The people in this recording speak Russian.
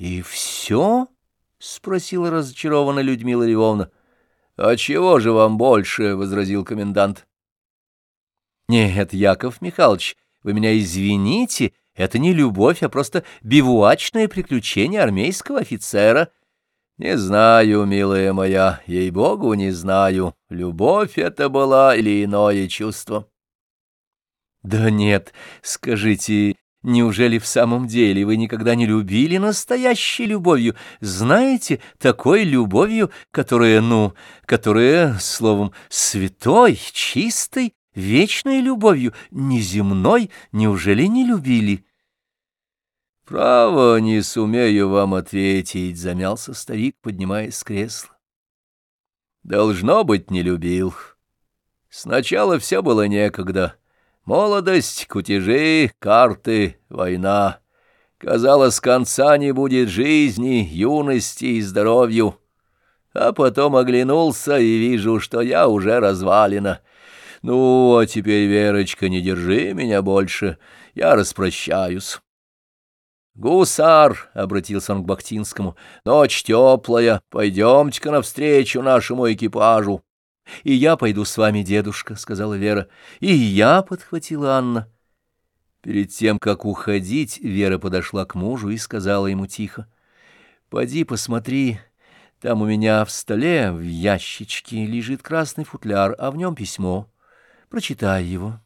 И все? — спросила разочарованно Людмила Львовна. — А чего же вам больше? — возразил комендант. — Нет, Яков Михайлович, вы меня извините, это не любовь, а просто бивуачное приключение армейского офицера. Не знаю, милая моя, ей-богу, не знаю, любовь это была или иное чувство. Да нет, скажите, Неужели в самом деле вы никогда не любили настоящей любовью? Знаете, такой любовью, которая, ну, которая, словом, святой, чистой, вечной любовью, неземной, неужели не любили? Право, не сумею вам ответить, замялся старик, поднимаясь с кресла. Должно быть, не любил. Сначала все было некогда. Молодость, кутежи, карты, война. Казалось, конца не будет жизни, юности и здоровью. А потом оглянулся и вижу, что я уже развалина. Ну, а теперь, Верочка, не держи меня больше, я распрощаюсь. «Гусар!» — обратился он к Бахтинскому. «Ночь теплая, пойдемте-ка навстречу нашему экипажу». «И я пойду с вами, дедушка», — сказала Вера. «И я», — подхватила Анна. Перед тем, как уходить, Вера подошла к мужу и сказала ему тихо. «Поди посмотри, там у меня в столе в ящичке лежит красный футляр, а в нем письмо. Прочитай его».